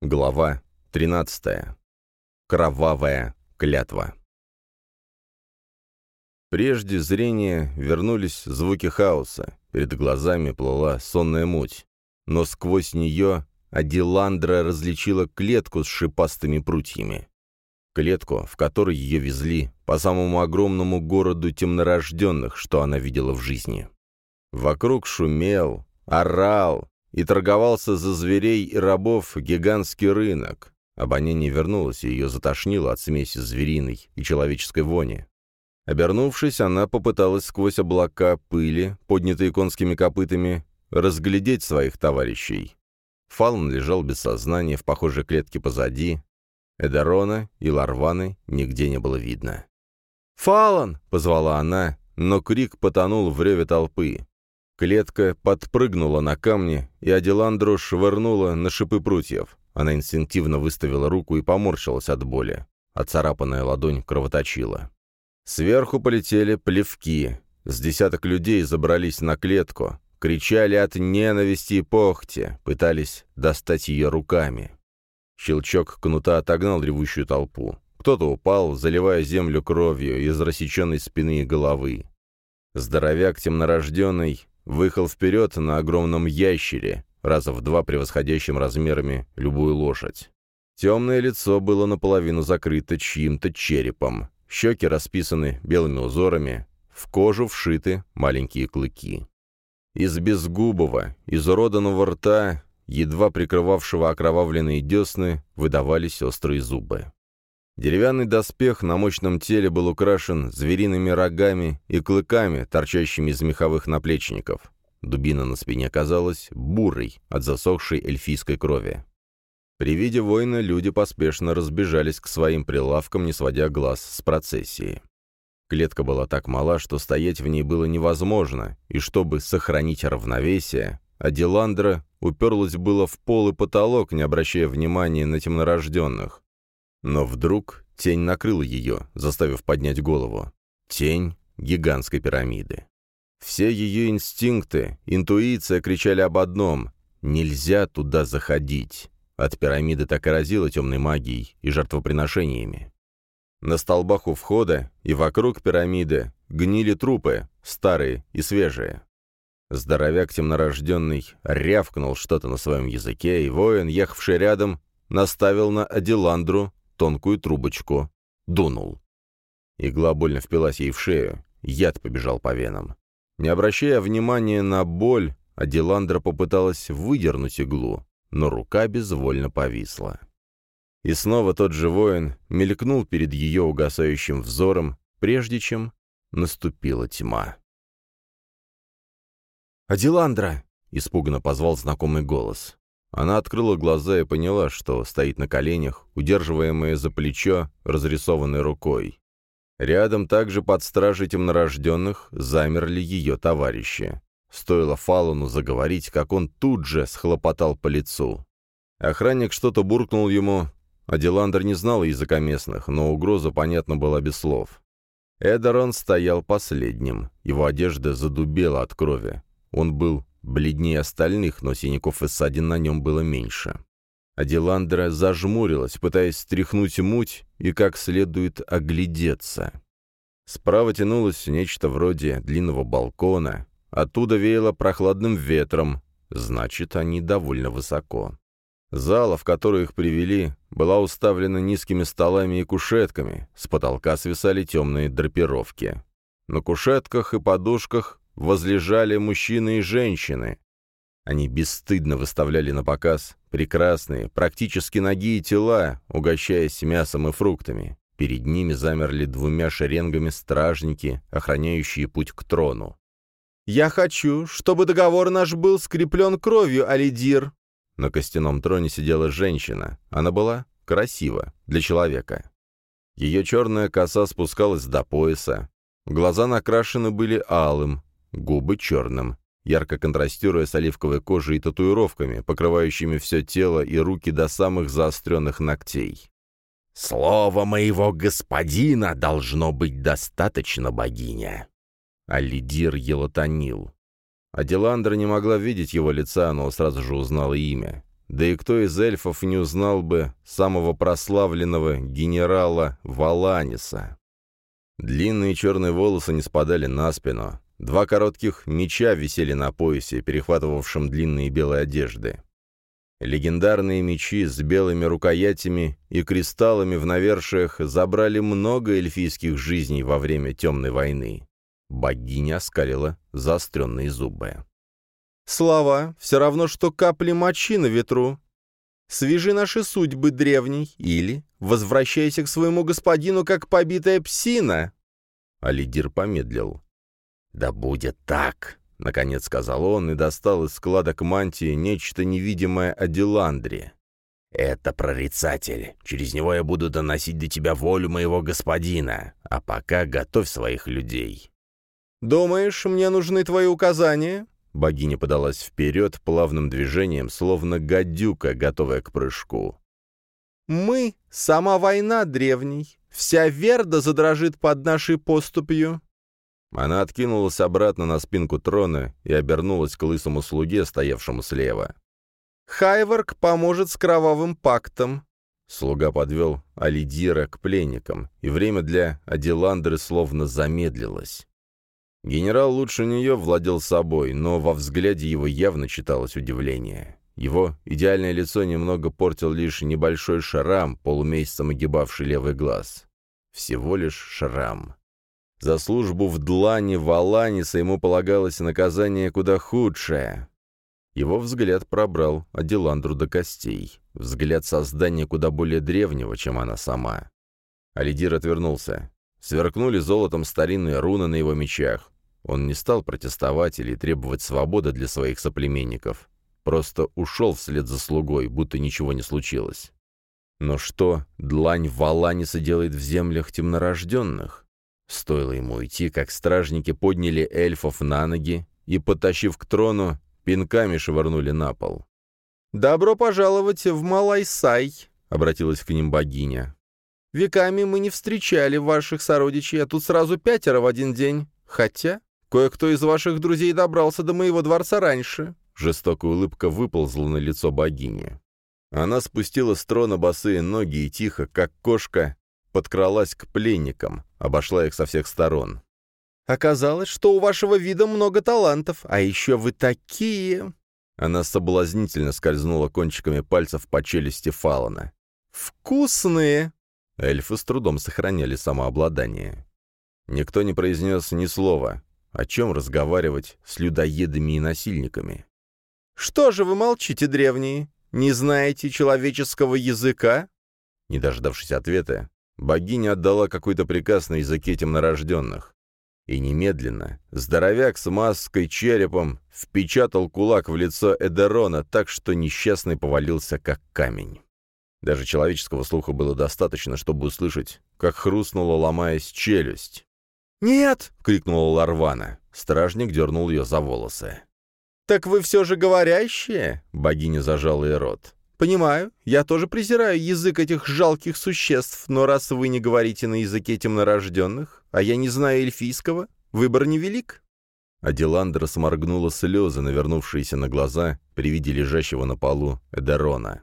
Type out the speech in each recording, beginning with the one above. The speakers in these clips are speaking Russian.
Глава 13. Кровавая клятва. Прежде зрения вернулись звуки хаоса, перед глазами плыла сонная муть, но сквозь нее Адиландра различила клетку с шипастыми прутьями. Клетку, в которой ее везли по самому огромному городу темнорожденных, что она видела в жизни. Вокруг шумел, орал, и торговался за зверей и рабов гигантский рынок. Обоняние вернулось, и ее затошнило от смеси звериной и человеческой вони. Обернувшись, она попыталась сквозь облака пыли, поднятые конскими копытами, разглядеть своих товарищей. Фалн лежал без сознания в похожей клетке позади. Эдерона и Ларваны нигде не было видно. «Фалан!» — позвала она, но крик потонул в реве толпы. Клетка подпрыгнула на камни, и Аделандру швырнула на шипы прутьев. Она инстинктивно выставила руку и поморщилась от боли. Оцарапанная ладонь кровоточила. Сверху полетели плевки. С десяток людей забрались на клетку, кричали от ненависти и похти, пытались достать ее руками. Щелчок кнута отогнал ревущую толпу. Кто-то упал, заливая землю кровью из рассеченной спины и головы. Здоровяк темнорожденный выехал вперед на огромном ящере, раза в два превосходящим размерами любую лошадь. Темное лицо было наполовину закрыто чьим-то черепом, щеки расписаны белыми узорами, в кожу вшиты маленькие клыки. Из безгубого, изуроданного рта, едва прикрывавшего окровавленные десны, выдавались острые зубы. Деревянный доспех на мощном теле был украшен звериными рогами и клыками, торчащими из меховых наплечников. Дубина на спине казалась бурой от засохшей эльфийской крови. При виде воина люди поспешно разбежались к своим прилавкам, не сводя глаз с процессии. Клетка была так мала, что стоять в ней было невозможно, и чтобы сохранить равновесие, Аделандра уперлась было в пол и потолок, не обращая внимания на темнорожденных. Но вдруг тень накрыла ее, заставив поднять голову. Тень гигантской пирамиды. Все ее инстинкты, интуиция кричали об одном — нельзя туда заходить. От пирамиды так и разило темной магией и жертвоприношениями. На столбах у входа и вокруг пирамиды гнили трупы, старые и свежие. Здоровяк темнорожденный рявкнул что-то на своем языке, и воин, ехавший рядом, наставил на Аделандру тонкую трубочку. Дунул. Игла больно впилась ей в шею, яд побежал по венам. Не обращая внимания на боль, Аделандра попыталась выдернуть иглу, но рука безвольно повисла. И снова тот же воин мелькнул перед ее угасающим взором, прежде чем наступила тьма. «Аделандра!» — испуганно позвал знакомый голос. Она открыла глаза и поняла, что стоит на коленях, удерживаемая за плечо, разрисованной рукой. Рядом также под стражей темнорожденных замерли ее товарищи. Стоило Фалуну заговорить, как он тут же схлопотал по лицу. Охранник что-то буркнул ему, а не знал языка местных, но угроза, понятно, была без слов. Эдерон стоял последним, его одежда задубела от крови. Он был бледнее остальных, но синяков и ссадин на нем было меньше. Аделандра зажмурилась, пытаясь стряхнуть муть и как следует оглядеться. Справа тянулось нечто вроде длинного балкона, оттуда веяло прохладным ветром, значит, они довольно высоко. Зала, в которую их привели, была уставлена низкими столами и кушетками, с потолка свисали темные драпировки. На кушетках и подушках возлежали мужчины и женщины. Они бесстыдно выставляли на показ прекрасные, практически ноги и тела, угощаясь мясом и фруктами. Перед ними замерли двумя шеренгами стражники, охраняющие путь к трону. «Я хочу, чтобы договор наш был скреплен кровью, Алидир!» На костяном троне сидела женщина. Она была красива для человека. Ее черная коса спускалась до пояса. Глаза накрашены были алым, губы черным, ярко контрастируя с оливковой кожей и татуировками, покрывающими все тело и руки до самых заостренных ногтей. «Слово моего господина должно быть достаточно, богиня!» Алидир елотонил. Аделандра не могла видеть его лица, но сразу же узнала имя. да и кто из эльфов не узнал бы самого прославленного генерала Валаниса? Длинные черные волосы не спадали на спину. Два коротких меча висели на поясе, перехватывавшем длинные белые одежды. Легендарные мечи с белыми рукоятями и кристаллами в навершиях забрали много эльфийских жизней во время Темной войны. Богиня оскалила заостренные зубы. «Слова — все равно, что капли мочи на ветру. Свяжи наши судьбы, древний, или возвращайся к своему господину, как побитая псина!» Алидир помедлил. «Да будет так!» — наконец сказал он и достал из складок мантии нечто невидимое о Диландре. «Это прорицатель. Через него я буду доносить до тебя волю моего господина. А пока готовь своих людей». «Думаешь, мне нужны твои указания?» Богиня подалась вперед плавным движением, словно гадюка, готовая к прыжку. «Мы — сама война древний. Вся Верда задрожит под нашей поступью. Она откинулась обратно на спинку трона и обернулась к лысому слуге, стоявшему слева. «Хайварк поможет с кровавым пактом». Слуга подвел Алидира к пленникам, и время для Аделандры словно замедлилось. Генерал лучше нее владел собой, но во взгляде его явно читалось удивление. Его идеальное лицо немного портил лишь небольшой шрам, полумесяцем огибавший левый глаз. Всего лишь шрам. За службу в длани Валаниса ему полагалось наказание куда худшее. Его взгляд пробрал Аделандру до костей. Взгляд создания куда более древнего, чем она сама. Алидир отвернулся. Сверкнули золотом старинные руны на его мечах. Он не стал протестовать или требовать свободы для своих соплеменников. Просто ушел вслед за слугой, будто ничего не случилось. Но что длань Валаниса делает в землях темнорожденных? Стоило ему уйти, как стражники подняли эльфов на ноги и, потащив к трону, пинками швырнули на пол. «Добро пожаловать в Малайсай», — обратилась к ним богиня. «Веками мы не встречали ваших сородичей, а тут сразу пятеро в один день. Хотя кое-кто из ваших друзей добрался до моего дворца раньше». Жестокая улыбка выползла на лицо богини. Она спустила с трона босые ноги и тихо, как кошка, подкралась к пленникам, обошла их со всех сторон. «Оказалось, что у вашего вида много талантов, а еще вы такие...» Она соблазнительно скользнула кончиками пальцев по челюсти Фалана. «Вкусные!» Эльфы с трудом сохраняли самообладание. Никто не произнес ни слова. О чем разговаривать с людоедами и насильниками? «Что же вы молчите, древние? Не знаете человеческого языка?» Не дождавшись ответа, Богиня отдала какой-то приказ на языке темнорожденных. И немедленно здоровяк с маской черепом впечатал кулак в лицо Эдерона так, что несчастный повалился как камень. Даже человеческого слуха было достаточно, чтобы услышать, как хрустнула, ломаясь, челюсть. «Нет!» — крикнула Ларвана. Стражник дернул ее за волосы. «Так вы все же говорящие?» — богиня зажала ей рот. «Понимаю, я тоже презираю язык этих жалких существ, но раз вы не говорите на языке темнорожденных, а я не знаю эльфийского, выбор невелик». Аделандра сморгнула слезы, навернувшиеся на глаза при виде лежащего на полу Эдерона.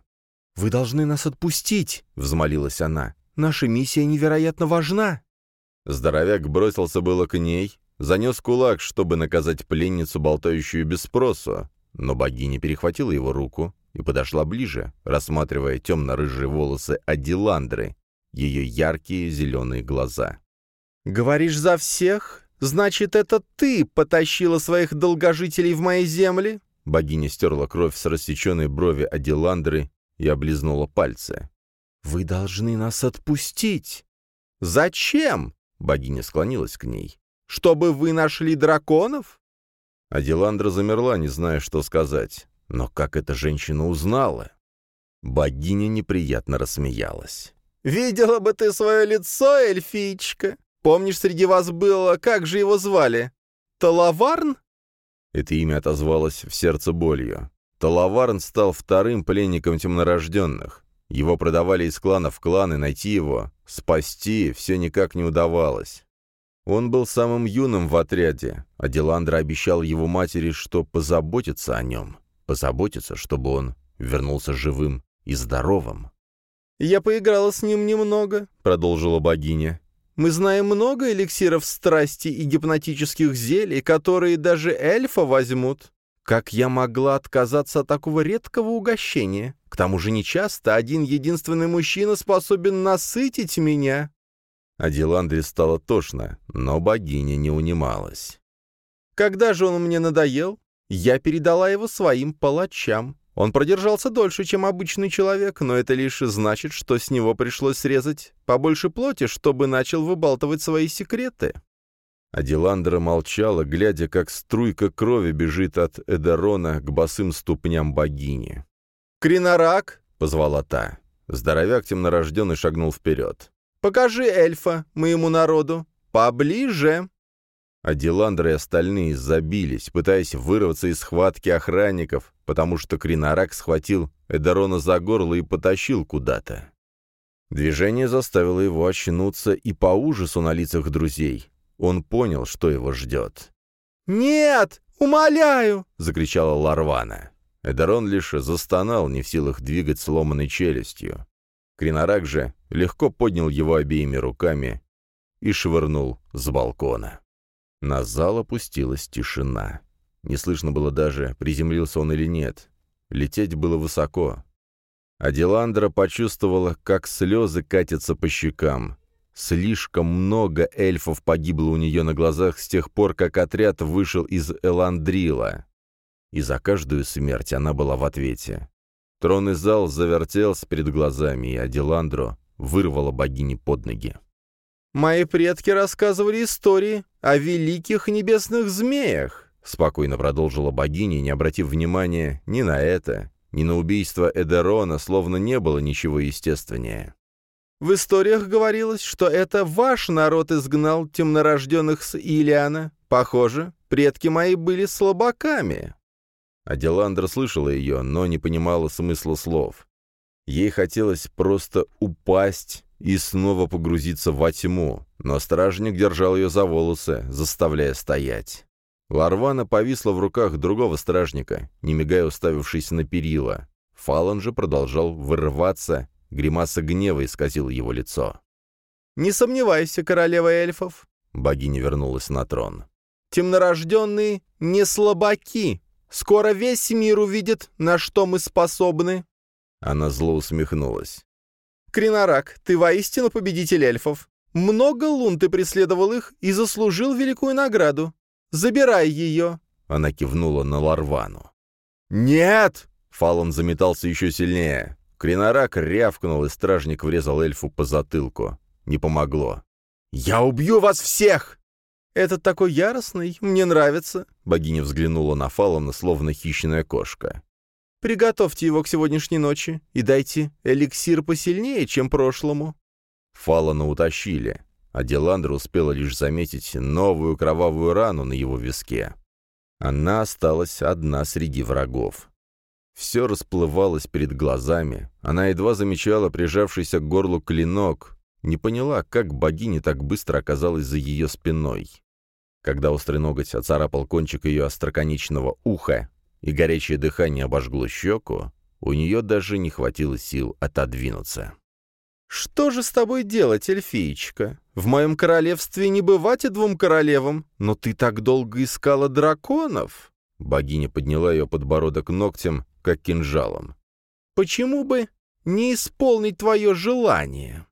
«Вы должны нас отпустить!» — взмолилась она. «Наша миссия невероятно важна!» Здоровяк бросился было к ней, занес кулак, чтобы наказать пленницу, болтающую без спросу, но богиня перехватила его руку, и подошла ближе, рассматривая темно-рыжие волосы Адиландры, ее яркие зеленые глаза. «Говоришь за всех? Значит, это ты потащила своих долгожителей в мои земли?» Богиня стерла кровь с рассеченной брови Адиландры и облизнула пальцы. «Вы должны нас отпустить!» «Зачем?» — богиня склонилась к ней. «Чтобы вы нашли драконов?» Адиландра замерла, не зная, что сказать. Но как эта женщина узнала? Богиня неприятно рассмеялась. «Видела бы ты свое лицо, эльфичка! Помнишь, среди вас было, как же его звали? Талаварн?» Это имя отозвалось в сердце болью. Талаварн стал вторым пленником темнорожденных. Его продавали из клана в клан, и найти его, спасти, все никак не удавалось. Он был самым юным в отряде, а Диландра обещал его матери, что позаботится о нем позаботиться, чтобы он вернулся живым и здоровым. «Я поиграла с ним немного», — продолжила богиня. «Мы знаем много эликсиров страсти и гипнотических зелий, которые даже эльфа возьмут. Как я могла отказаться от такого редкого угощения? К тому же нечасто один единственный мужчина способен насытить меня». А Диландре стало тошно, но богиня не унималась. «Когда же он мне надоел? Я передала его своим палачам. Он продержался дольше, чем обычный человек, но это лишь значит, что с него пришлось срезать побольше плоти, чтобы начал выбалтывать свои секреты. Адиландра молчала, глядя, как струйка крови бежит от Эдерона к босым ступням богини. «Кринорак!» — позвала та. Здоровяк темнорожденный шагнул вперед. «Покажи эльфа моему народу! Поближе!» А Диландра и остальные забились, пытаясь вырваться из схватки охранников, потому что Кринарак схватил Эдерона за горло и потащил куда-то. Движение заставило его очнуться и по ужасу на лицах друзей. Он понял, что его ждет. «Нет! Умоляю!» — закричала Ларвана. Эдерон лишь застонал, не в силах двигать сломанной челюстью. Кринарак же легко поднял его обеими руками и швырнул с балкона. На зал опустилась тишина. Не слышно было даже, приземлился он или нет. Лететь было высоко. А Диландра почувствовала, как слезы катятся по щекам. Слишком много эльфов погибло у нее на глазах с тех пор, как отряд вышел из Эландрила. И за каждую смерть она была в ответе. Тронный зал завертелся перед глазами, и Адиландру вырвала богини под ноги. «Мои предки рассказывали истории о великих небесных змеях», — спокойно продолжила богиня, не обратив внимания ни на это, ни на убийство Эдерона, словно не было ничего естественнее. «В историях говорилось, что это ваш народ изгнал темнорожденных с Илиана. Похоже, предки мои были слабаками». Аделандра слышала ее, но не понимала смысла слов. Ей хотелось просто упасть и снова погрузиться во тьму, но стражник держал ее за волосы, заставляя стоять. Ларвана повисла в руках другого стражника, не мигая уставившись на перила. Фалан же продолжал вырываться, гримаса гнева исказила его лицо. «Не сомневайся, королева эльфов!» Богиня вернулась на трон. «Темнорожденные не слабаки! Скоро весь мир увидит, на что мы способны!» Она зло усмехнулась. Кринорак, ты воистину победитель эльфов. Много лун ты преследовал их и заслужил великую награду. Забирай ее!» Она кивнула на Ларвану. «Нет!» Фалон заметался еще сильнее. Кринорак рявкнул, и стражник врезал эльфу по затылку. Не помогло. «Я убью вас всех!» «Этот такой яростный, мне нравится», — богиня взглянула на Фалона, словно хищная кошка. Приготовьте его к сегодняшней ночи и дайте эликсир посильнее, чем прошлому». Фалана утащили, а Деландра успела лишь заметить новую кровавую рану на его виске. Она осталась одна среди врагов. Все расплывалось перед глазами, она едва замечала прижавшийся к горлу клинок, не поняла, как богиня так быстро оказалась за ее спиной. Когда острый ноготь оцарапал кончик ее остроконечного уха, и горячее дыхание обожгло щеку, у нее даже не хватило сил отодвинуться. «Что же с тобой делать, эльфиечка? В моем королевстве не бывать и двум королевам, но ты так долго искала драконов!» Богиня подняла ее подбородок ногтем, как кинжалом. «Почему бы не исполнить твое желание?»